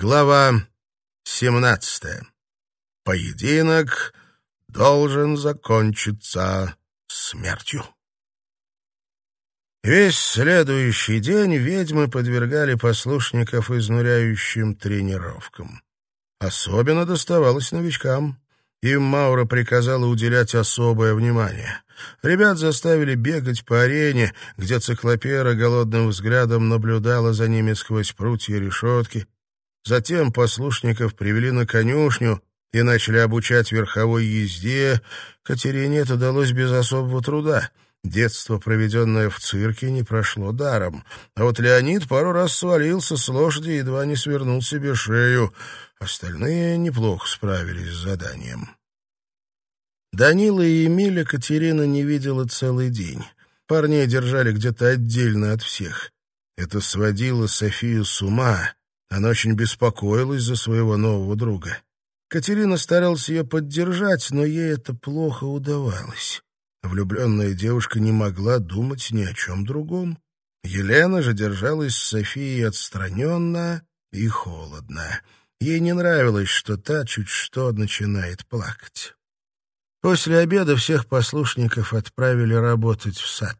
Глава 17. Поединок должен закончиться смертью. Весь следующий день ведьмы подвергали послушников изнуряющим тренировкам. Особенно доставалось новичкам. Им Маура приказала уделять особое внимание. Ребят заставили бегать по арене, где циклопера голодным взглядом наблюдала за ними сквозь прутья решетки. Затем послушников привели на конюшню и начали обучать верховой езде. Катерине это далось без особого труда. Детство, проведенное в цирке, не прошло даром. А вот Леонид пару раз свалился с лошади и едва не свернул себе шею. Остальные неплохо справились с заданием. Данила и Эмиля Катерина не видела целый день. Парней держали где-то отдельно от всех. Это сводило Софию с ума. Она очень беспокоилась за своего нового друга. Катерина старалась ее поддержать, но ей это плохо удавалось. Влюбленная девушка не могла думать ни о чем другом. Елена же держалась с Софией отстраненно и холодно. Ей не нравилось, что та чуть что начинает плакать. После обеда всех послушников отправили работать в сад.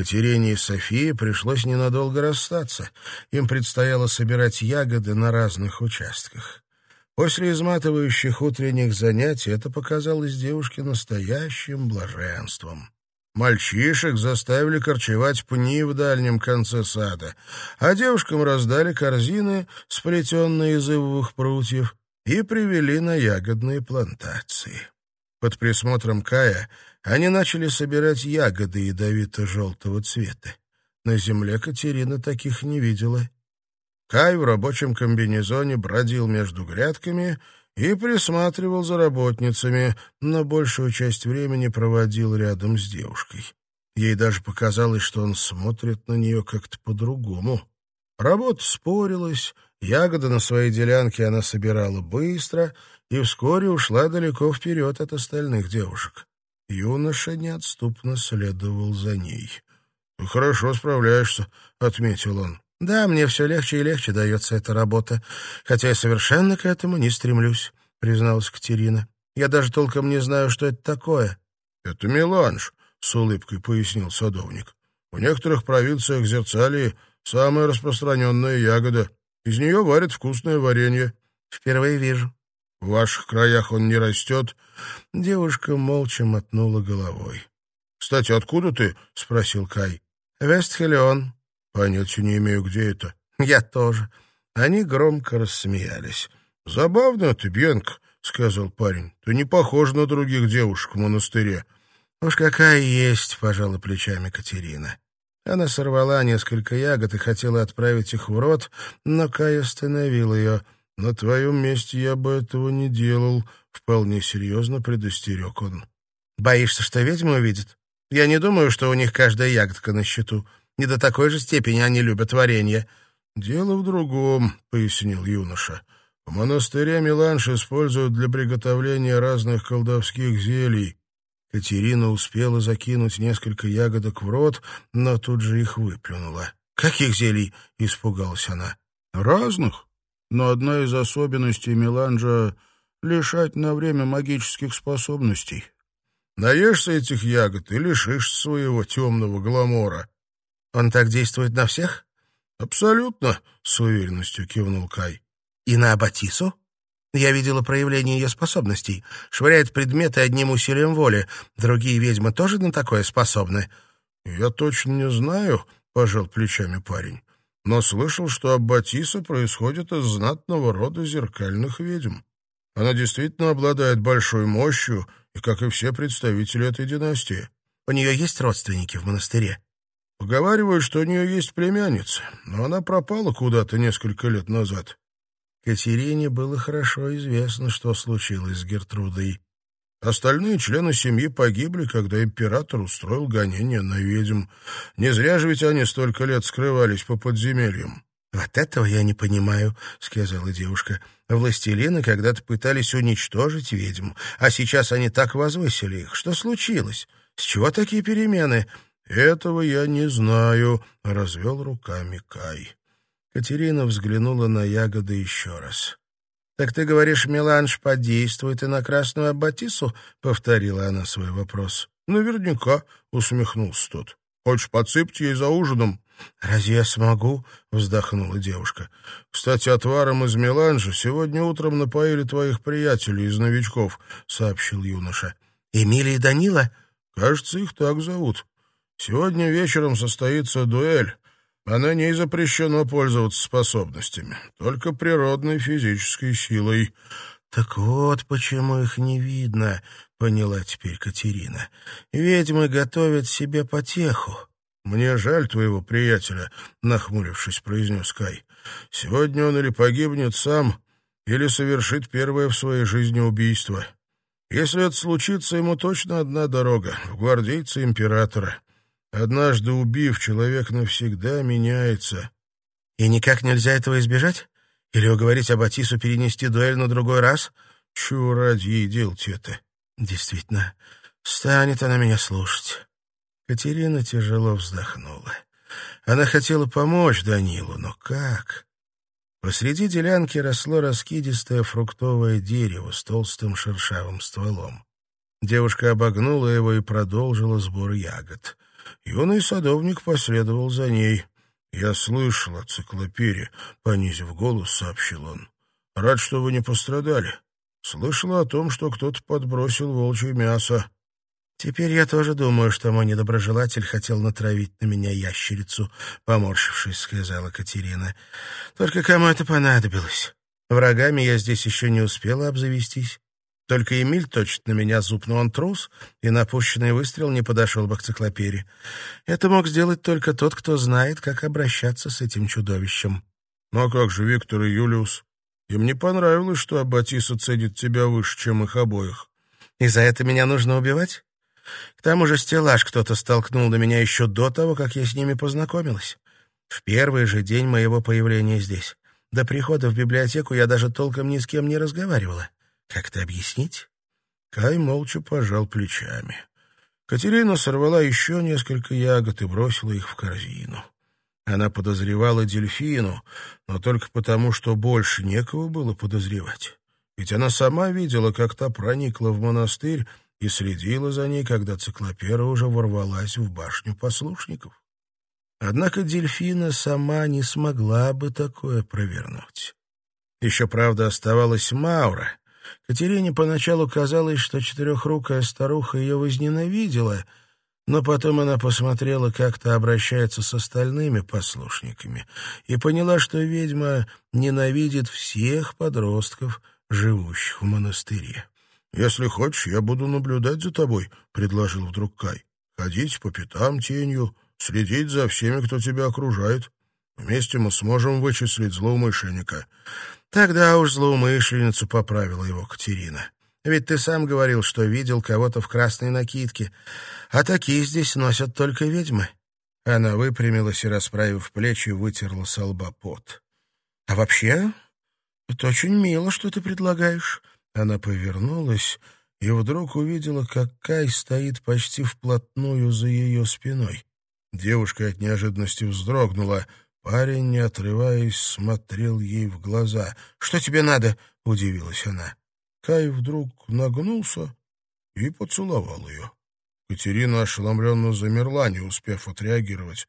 Катерине и Софии пришлось ненадолго расстаться. Им предстояло собирать ягоды на разных участках. После изматывающих утренних занятий это показалось девушке настоящим блаженством. Мальчишек заставили корчевать пни в дальнем конце сада, а девушкам раздали корзины, сплетенные из ивовых прутьев, и привели на ягодные плантации. Под присмотром Кая они начали собирать ягоды ядовито-желтого цвета. На земле Катерина таких не видела. Кай в рабочем комбинезоне бродил между грядками и присматривал за работницами, но большую часть времени проводил рядом с девушкой. Ей даже показалось, что он смотрит на нее как-то по-другому. Работа спорилась, ягоды на своей делянке она собирала быстро и вскоре ушла далеко вперед от остальных девушек. Юноша неотступно следовал за ней. «Ты хорошо справляешься», — отметил он. «Да, мне все легче и легче дается эта работа, хотя я совершенно к этому не стремлюсь», — призналась Катерина. «Я даже толком не знаю, что это такое». «Это меланж», — с улыбкой пояснил садовник. «В некоторых провинциях Зерцалии самая распространенная ягода. Из нее варят вкусное варенье». «Впервые вижу». В ваших краях он не растет?» Девушка молча мотнула головой. «Кстати, откуда ты?» — спросил Кай. «Вестхелион». «Понятия не имею, где это». «Я тоже». Они громко рассмеялись. «Забавно ты, Бьянка», — сказал парень. «Ты не похож на других девушек в монастыре». «Уж какая есть», — пожала плечами Катерина. Она сорвала несколько ягод и хотела отправить их в рот, но Кай остановил ее — «На твоем месте я бы этого не делал», — вполне серьезно предостерег он. «Боишься, что ведьмы увидят? Я не думаю, что у них каждая ягодка на счету. Не до такой же степени они любят варенье». «Дело в другом», — пояснил юноша. «В монастыре меланж используют для приготовления разных колдовских зелий». Катерина успела закинуть несколько ягодок в рот, но тут же их выплюнула. «Каких зелий?» — испугалась она. «Разных но одна из особенностей меланжа — лишать на время магических способностей. Наешься этих ягод и лишишь своего темного гламора. — Он так действует на всех? — Абсолютно, — с уверенностью кивнул Кай. — И на Абатису? Я видела проявление ее способностей. Швыряет предметы одним усилием воли. Другие ведьмы тоже на такое способны? — Я точно не знаю, — пожал плечами парень но слышал, что Аббатиса происходит из знатного рода зеркальных ведьм. Она действительно обладает большой мощью, и как и все представители этой династии. У нее есть родственники в монастыре? Поговаривают, что у нее есть племянница, но она пропала куда-то несколько лет назад. Катерине было хорошо известно, что случилось с Гертрудой. Остальные члены семьи погибли, когда император устроил гонение на ведьм. Не зря же ведь они столько лет скрывались по подземельям. «Вот этого я не понимаю», — сказала девушка. «Властелины когда-то пытались уничтожить ведьм, а сейчас они так возвысили их. Что случилось? С чего такие перемены?» «Этого я не знаю», — развел руками Кай. Катерина взглянула на ягоды еще раз. «Так ты говоришь, меланж подействует и на красную аббатису?» — повторила она свой вопрос. «Наверняка», — усмехнулся тот. «Хочешь подсыпать ей за ужином?» «Разве я смогу?» — вздохнула девушка. «Кстати, отваром из меланжа сегодня утром напоили твоих приятелей из новичков», — сообщил юноша. «Эмилия и Данила?» «Кажется, их так зовут. Сегодня вечером состоится дуэль. А на ней запрещено пользоваться способностями, только природной физической силой. «Так вот почему их не видно», — поняла теперь Катерина. «Ведьмы готовят себе потеху». «Мне жаль твоего приятеля», — нахмурившись, произнес Кай. «Сегодня он или погибнет сам, или совершит первое в своей жизни убийство. Если это случится, ему точно одна дорога — в гвардейцы императора. Однажды убив, человек навсегда меняется. И никак нельзя этого избежать? Или уговорить Аббатису перенести дуэль на другой раз? Чего ради ей это? Действительно, станет она меня слушать. Катерина тяжело вздохнула. Она хотела помочь Данилу, но как? Посреди делянки росло раскидистое фруктовое дерево с толстым шершавым стволом. Девушка обогнула его и продолжила сбор ягод — Юный садовник последовал за ней. «Я слышал о циклопере», — понизив голос, сообщил он. «Рад, что вы не пострадали. Слышал о том, что кто-то подбросил волчье мясо». «Теперь я тоже думаю, что мой недоброжелатель хотел натравить на меня ящерицу», — поморщившись, сказала Катерина. «Только кому это понадобилось? Врагами я здесь еще не успела обзавестись. Только Эмиль точит на меня зуб, но он трус, и на опущенный выстрел не подошел бы к циклопере. Это мог сделать только тот, кто знает, как обращаться с этим чудовищем. Ну а как же Виктор и Юлиус? Им не понравилось, что Аббатиса ценит тебя выше, чем их обоих. И за это меня нужно убивать? К тому же стеллаж кто-то столкнул на меня еще до того, как я с ними познакомилась. В первый же день моего появления здесь. До прихода в библиотеку я даже толком ни с кем не разговаривала. Как это объяснить? Кай молча пожал плечами. Катерина сорвала еще несколько ягод и бросила их в корзину. Она подозревала дельфину, но только потому, что больше некого было подозревать. Ведь она сама видела, как та проникла в монастырь и следила за ней, когда циклопера уже ворвалась в башню послушников. Однако дельфина сама не смогла бы такое провернуть. Еще, правда, оставалась Маура, Катерине поначалу казалось, что четырехрукая старуха ее возненавидела, но потом она посмотрела, как то обращается с остальными послушниками, и поняла, что ведьма ненавидит всех подростков, живущих в монастыре. «Если хочешь, я буду наблюдать за тобой», — предложил вдруг Кай. «Ходить по пятам тенью, следить за всеми, кто тебя окружает. Вместе мы сможем вычислить злоумышленника». Тогда уж злоумышленницу поправила его Катерина. Ведь ты сам говорил, что видел кого-то в красной накидке, а такие здесь носят только ведьмы. Она выпрямилась и, расправив плечи, вытерла со лба пот. — А вообще, это очень мило, что ты предлагаешь. Она повернулась и вдруг увидела, как Кай стоит почти вплотную за ее спиной. Девушка от неожиданности вздрогнула — Парень, не отрываясь, смотрел ей в глаза. «Что тебе надо?» — удивилась она. Кай вдруг нагнулся и поцеловал ее. Катерина ошеломленно замерла, не успев отреагировать.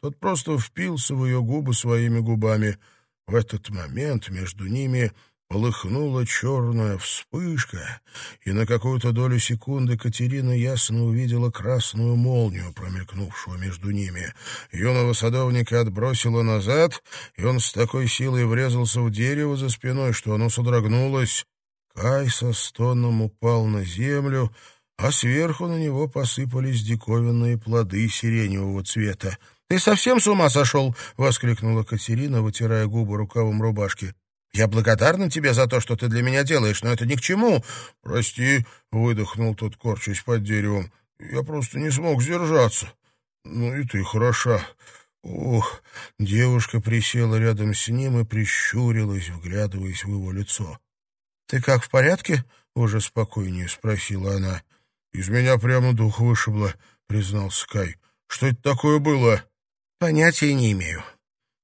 Тот просто впился в ее губы своими губами. В этот момент между ними Полыхнула черная вспышка, и на какую-то долю секунды Катерина ясно увидела красную молнию, промелькнувшую между ними. Юного садовника отбросило назад, и он с такой силой врезался в дерево за спиной, что оно содрогнулось. Кай со стоном упал на землю, а сверху на него посыпались диковинные плоды сиреневого цвета. «Ты совсем с ума сошел?» — воскликнула Катерина, вытирая губы рукавом рубашки. Я благодарна тебе за то, что ты для меня делаешь, но это ни к чему. Прости, выдохнул тот, корчась под деревом. Я просто не смог сдержаться. Ну и ты хороша. Ух, девушка присела рядом с ним и прищурилась, вглядываясь в его лицо. Ты как, в порядке? уже спокойнее спросила она. Из меня прямо дух вышибло, признался Кай. Что это такое было? Понятия не имею.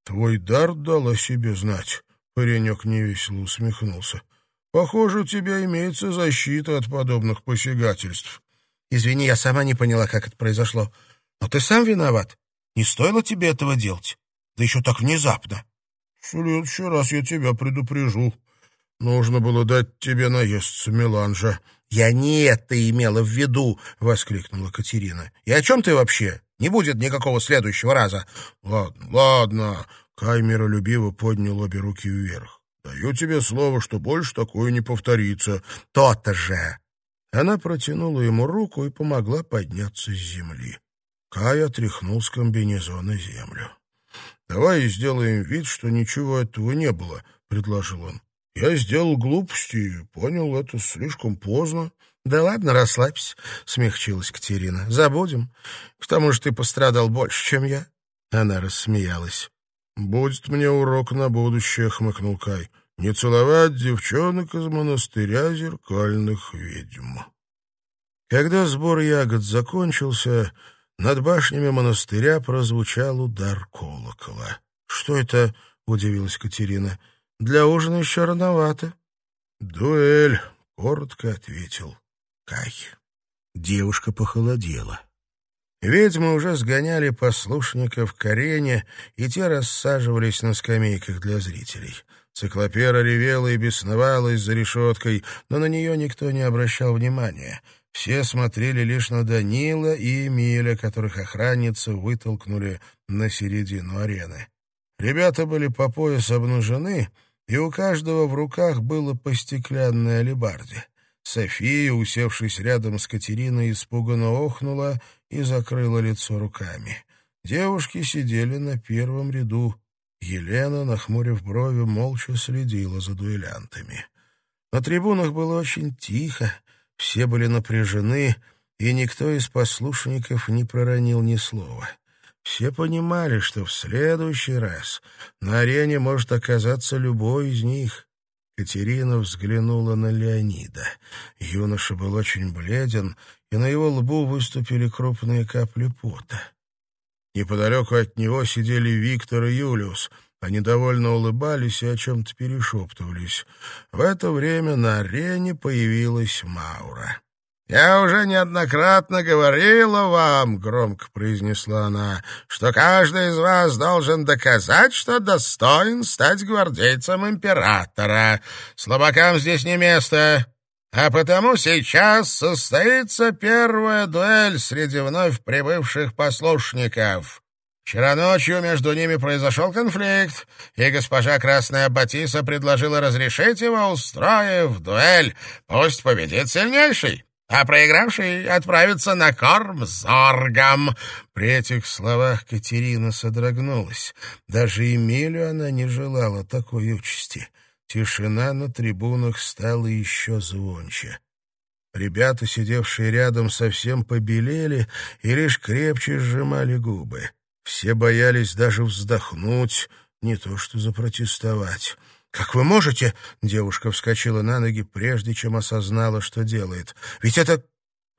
Твой дар дал о себе знать. Паренек невесело усмехнулся. Похоже, у тебя имеется защита от подобных посягательств. Извини, я сама не поняла, как это произошло. Но ты сам виноват. Не стоило тебе этого делать. Да еще так внезапно. В следующий раз я тебя предупрежу. Нужно было дать тебе наесться меланжа. «Я не это имела в виду!» — воскликнула Катерина. «И о чем ты вообще? Не будет никакого следующего раза!» «Ладно, ладно!» — Кай миролюбиво поднял обе руки вверх. «Даю тебе слово, что больше такое не повторится». «То-то же!» Она протянула ему руку и помогла подняться с земли. Кай отряхнул с комбинезона землю. «Давай сделаем вид, что ничего этого не было», — предложил он. Я сделал глупости и понял это слишком поздно. — Да ладно, расслабься, — смягчилась Катерина. — Забудем. К тому же ты пострадал больше, чем я. Она рассмеялась. — Будет мне урок на будущее, — хмыкнул Кай. — Не целовать девчонок из монастыря зеркальных ведьм. Когда сбор ягод закончился, над башнями монастыря прозвучал удар колокола. — Что это? — удивилась Катерина. — для ужина еще рановато. — Дуэль, — коротко ответил Кай. Девушка похолодела. Ведьмы уже сгоняли послушников к арене, и те рассаживались на скамейках для зрителей. Циклопера ревела и бесновалась за решеткой, но на нее никто не обращал внимания. Все смотрели лишь на Данила и Эмиля, которых охранницы вытолкнули на середину арены. Ребята были по пояс обнажены, и у каждого в руках было по стеклянной алебарде. София, усевшись рядом с Катериной, испуганно охнула и закрыла лицо руками. Девушки сидели на первом ряду. Елена, нахмурив брови, молча следила за дуэлянтами. На трибунах было очень тихо, все были напряжены, и никто из послушников не проронил ни слова. Все понимали, что в следующий раз на арене может оказаться любой из них. Катерина взглянула на Леонида. Юноша был очень бледен, и на его лбу выступили крупные капли пота. Неподалеку от него сидели Виктор и Юлиус. Они довольно улыбались и о чем-то перешептывались. В это время на арене появилась Маура. «Я уже неоднократно говорила вам, — громко произнесла она, — что каждый из вас должен доказать, что достоин стать гвардейцем императора. Слабакам здесь не место, а потому сейчас состоится первая дуэль среди вновь прибывших послушников». Вчера ночью между ними произошел конфликт, и госпожа Красная Батиса предложила разрешить его, устроив дуэль. Пусть победит сильнейший а проигравший отправится на корм зоргом». При этих словах Катерина содрогнулась. Даже Эмилю она не желала такой участи. Тишина на трибунах стала еще звонче. Ребята, сидевшие рядом, совсем побелели и лишь крепче сжимали губы. Все боялись даже вздохнуть, не то что запротестовать. «Как вы можете?» — девушка вскочила на ноги, прежде чем осознала, что делает. «Ведь это...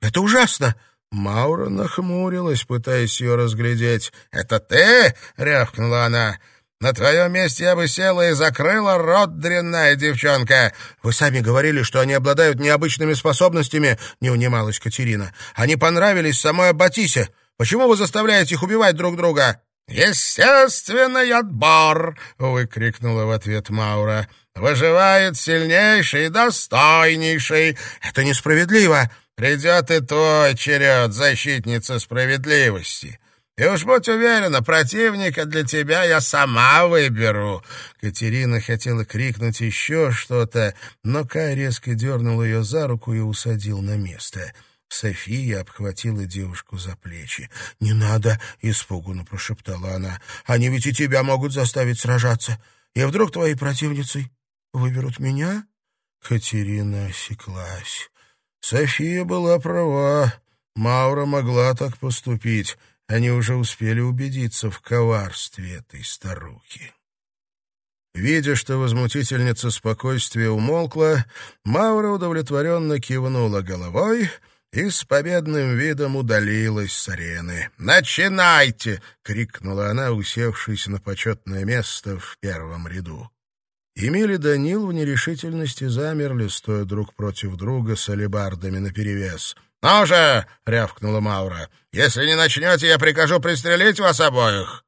это ужасно!» Маура нахмурилась, пытаясь ее разглядеть. «Это ты?» — рявкнула она. «На твоем месте я бы села и закрыла рот, дрянная девчонка!» «Вы сами говорили, что они обладают необычными способностями», — не унималась Катерина. «Они понравились самой Батисе. Почему вы заставляете их убивать друг друга?» «Естественный отбор!» — выкрикнула в ответ Маура. «Выживает сильнейший и достойнейший. Это несправедливо. Придет и твой черед, защитница справедливости. И уж будь уверена, противника для тебя я сама выберу». Катерина хотела крикнуть еще что-то, но Кай резко дернул ее за руку и усадил на место — София обхватила девушку за плечи. «Не надо!» — испуганно прошептала она. «Они ведь и тебя могут заставить сражаться. И вдруг твоей противницей выберут меня?» Катерина осеклась. София была права. Маура могла так поступить. Они уже успели убедиться в коварстве этой старухи. Видя, что возмутительница спокойствия умолкла, Маура удовлетворенно кивнула головой — и с победным видом удалилась с арены. «Начинайте!» — крикнула она, усевшись на почетное место в первом ряду. Эмиль и Данил в нерешительности замерли, стоя друг против друга с алебардами наперевес. «Ну же!» — рявкнула Маура. «Если не начнете, я прикажу пристрелить вас обоих!»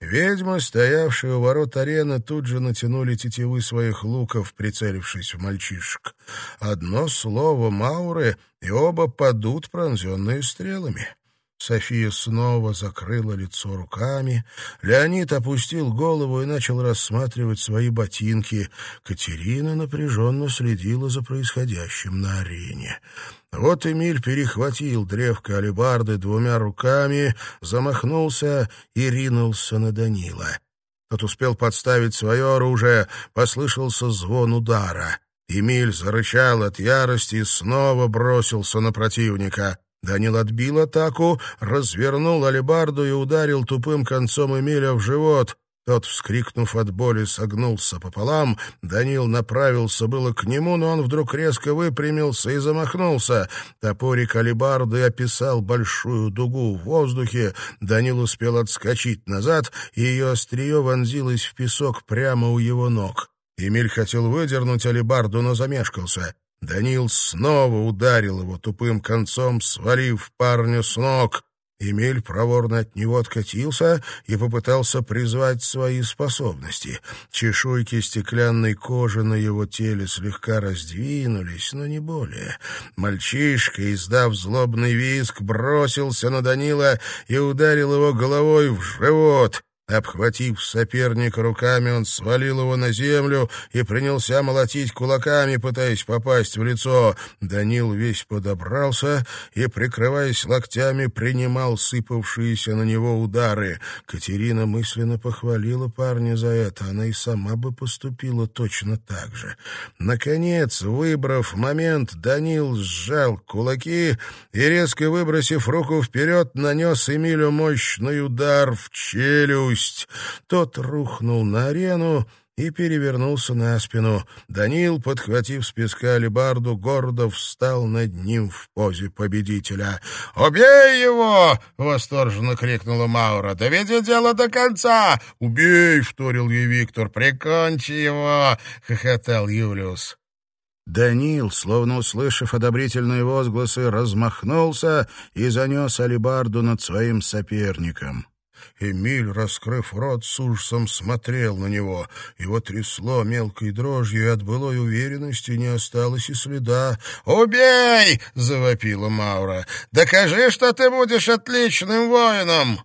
Ведьмы, стоявшие у ворот арены, тут же натянули тетивы своих луков, прицелившись в мальчишек. Одно слово Мауры, и оба падут, пронзенные стрелами. София снова закрыла лицо руками. Леонид опустил голову и начал рассматривать свои ботинки. Катерина напряженно следила за происходящим на арене. Вот Эмиль перехватил древко алебарды двумя руками, замахнулся и ринулся на Данила. Тот успел подставить свое оружие, послышался звон удара. Эмиль зарычал от ярости и снова бросился на противника. Данил отбил атаку, развернул алебарду и ударил тупым концом Эмиля в живот. Тот, вскрикнув от боли, согнулся пополам. Данил направился было к нему, но он вдруг резко выпрямился и замахнулся. Топорик алебарды описал большую дугу в воздухе. Данил успел отскочить назад, и ее острие вонзилось в песок прямо у его ног. Эмиль хотел выдернуть алебарду, но замешкался. Данил снова ударил его тупым концом, свалив парня с ног. Эмиль проворно от него откатился и попытался призвать свои способности. Чешуйки стеклянной кожи на его теле слегка раздвинулись, но не более. Мальчишка, издав злобный визг, бросился на Данила и ударил его головой в живот. Обхватив соперника руками, он свалил его на землю и принялся молотить кулаками, пытаясь попасть в лицо. Данил весь подобрался и, прикрываясь локтями, принимал сыпавшиеся на него удары. Катерина мысленно похвалила парня за это. Она и сама бы поступила точно так же. Наконец, выбрав момент, Данил сжал кулаки и, резко выбросив руку вперед, нанес Эмилю мощный удар в челюсть челюсть. Тот рухнул на арену и перевернулся на спину. Данил, подхватив с песка алебарду, гордо встал над ним в позе победителя. «Убей его!» — восторженно крикнула Маура. «Доведи дело до конца!» «Убей!» — вторил ей Виктор. «Прикончи его!» — хохотал Юлиус. Данил, словно услышав одобрительные возгласы, размахнулся и занес алебарду над своим соперником. Эмиль, раскрыв рот, с ужасом смотрел на него. Его трясло мелкой дрожью, и от былой уверенности не осталось и следа. «Убей!» — завопила Маура. «Докажи, что ты будешь отличным воином!»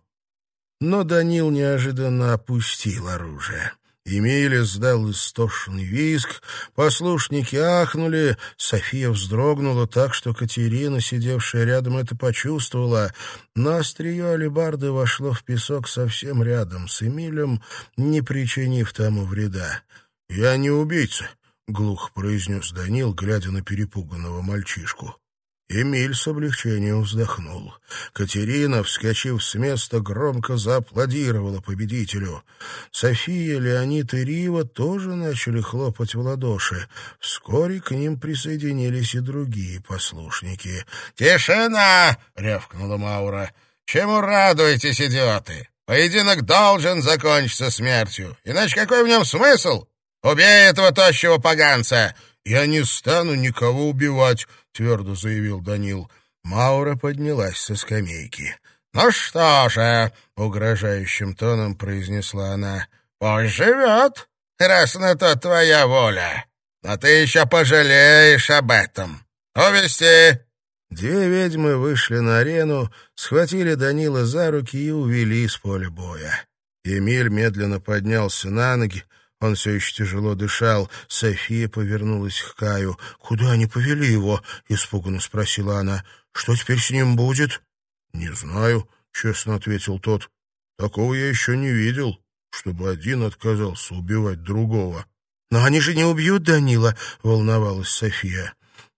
Но Данил неожиданно опустил оружие. Эмиль издал истошный визг, послушники ахнули, София вздрогнула так, что Катерина, сидевшая рядом, это почувствовала, но острие алебарды вошло в песок совсем рядом с Эмилем, не причинив тому вреда. «Я не убийца», — глухо произнес Данил, глядя на перепуганного мальчишку. Эмиль с облегчением вздохнул. Катерина, вскочив с места, громко зааплодировала победителю. София, Леонид и Рива тоже начали хлопать в ладоши. Вскоре к ним присоединились и другие послушники. «Тишина!» — рявкнула Маура. «Чему радуетесь, идиоты? Поединок должен закончиться смертью. Иначе какой в нем смысл? Убей этого тощего поганца!» «Я не стану никого убивать», — твердо заявил Данил. Маура поднялась со скамейки. «Ну что же», — угрожающим тоном произнесла она, — «пусть живет, раз на то твоя воля. Но ты еще пожалеешь об этом. Увести!» Две ведьмы вышли на арену, схватили Данила за руки и увели с поля боя. Эмиль медленно поднялся на ноги, он все еще тяжело дышал. София повернулась к Каю. «Куда они повели его?» — испуганно спросила она. «Что теперь с ним будет?» «Не знаю», — честно ответил тот. «Такого я еще не видел, чтобы один отказался убивать другого». «Но они же не убьют Данила», — волновалась София.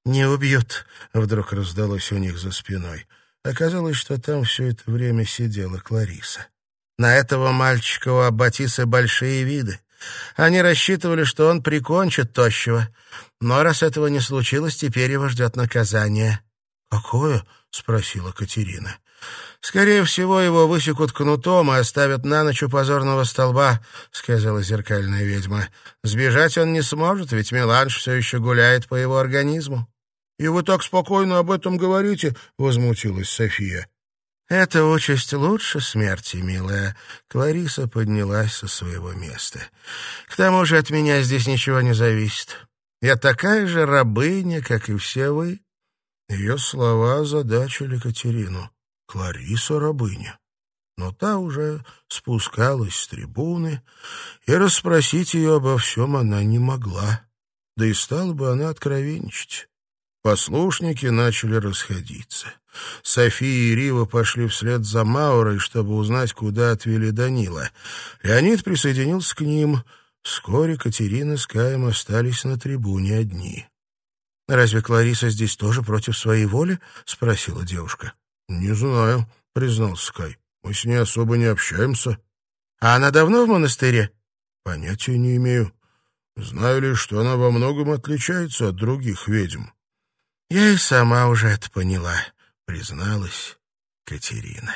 «Не убьют», — вдруг раздалось у них за спиной. Оказалось, что там все это время сидела Клариса. На этого мальчика у Аббатисы большие виды. Они рассчитывали, что он прикончит тощего. Но раз этого не случилось, теперь его ждет наказание. «Какое?» — спросила Катерина. «Скорее всего, его высекут кнутом и оставят на ночь у позорного столба», — сказала зеркальная ведьма. «Сбежать он не сможет, ведь меланж все еще гуляет по его организму». «И вы так спокойно об этом говорите?» — возмутилась София. «Эта участь лучше смерти, милая». Клариса поднялась со своего места. «К тому же от меня здесь ничего не зависит. Я такая же рабыня, как и все вы». Ее слова озадачили Катерину. Клариса рабыня. Но та уже спускалась с трибуны, и расспросить ее обо всем она не могла. Да и стала бы она откровенничать. Послушники начали расходиться. София и Рива пошли вслед за Маурой, чтобы узнать, куда отвели Данила. Леонид присоединился к ним. Вскоре Катерина с Каем остались на трибуне одни. «Разве Клариса здесь тоже против своей воли?» — спросила девушка. «Не знаю», — признался Кай. «Мы с ней особо не общаемся». «А она давно в монастыре?» «Понятия не имею. Знаю лишь, что она во многом отличается от других ведьм». «Я и сама уже это поняла», — призналась Катерина.